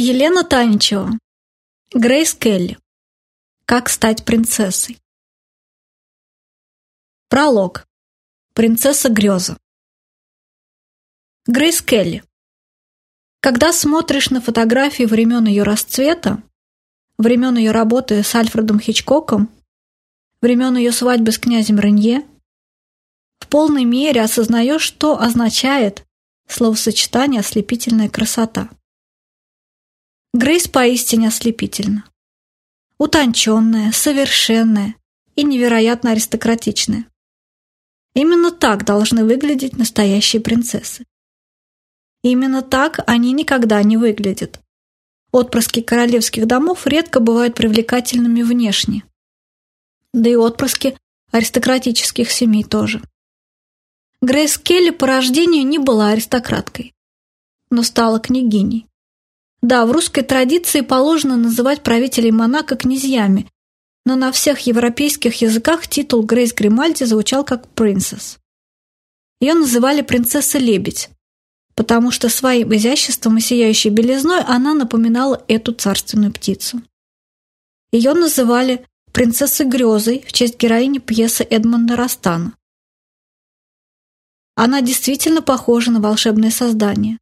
Елена Таничева. Грейс Келли. Как стать принцессой. Пролог. Принцесса Греза. Грейс Келли. Когда смотришь на фотографии времен ее расцвета, времен ее работы с Альфредом Хичкоком, времен ее свадьбы с князем Ренье, в полной мере осознаешь, что означает словосочетание «ослепительная красота». Грейс поистине ослепительна. Утонченная, совершенная и невероятно аристократичная. Именно так должны выглядеть настоящие принцессы. Именно так они никогда не выглядят. Отпрыски королевских домов редко бывают привлекательными внешне. Да и отпрыски аристократических семей тоже. Грейс Келли по рождению не была аристократкой, но стала княгиней. Да, в русской традиции положено называть правителей Монако князьями, но на всех европейских языках титул Грейс Гримальди звучал как «принцесс». Ее называли «принцесса-лебедь», потому что своим изяществом и сияющей белизной она напоминала эту царственную птицу. Ее называли «принцессой грезой» в честь героини пьесы Эдмонда Растана. Она действительно похожа на волшебное создание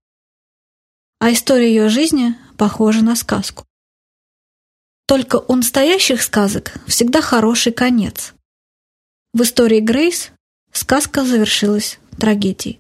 а история ее жизни похожа на сказку. Только у настоящих сказок всегда хороший конец. В истории Грейс сказка завершилась трагедией.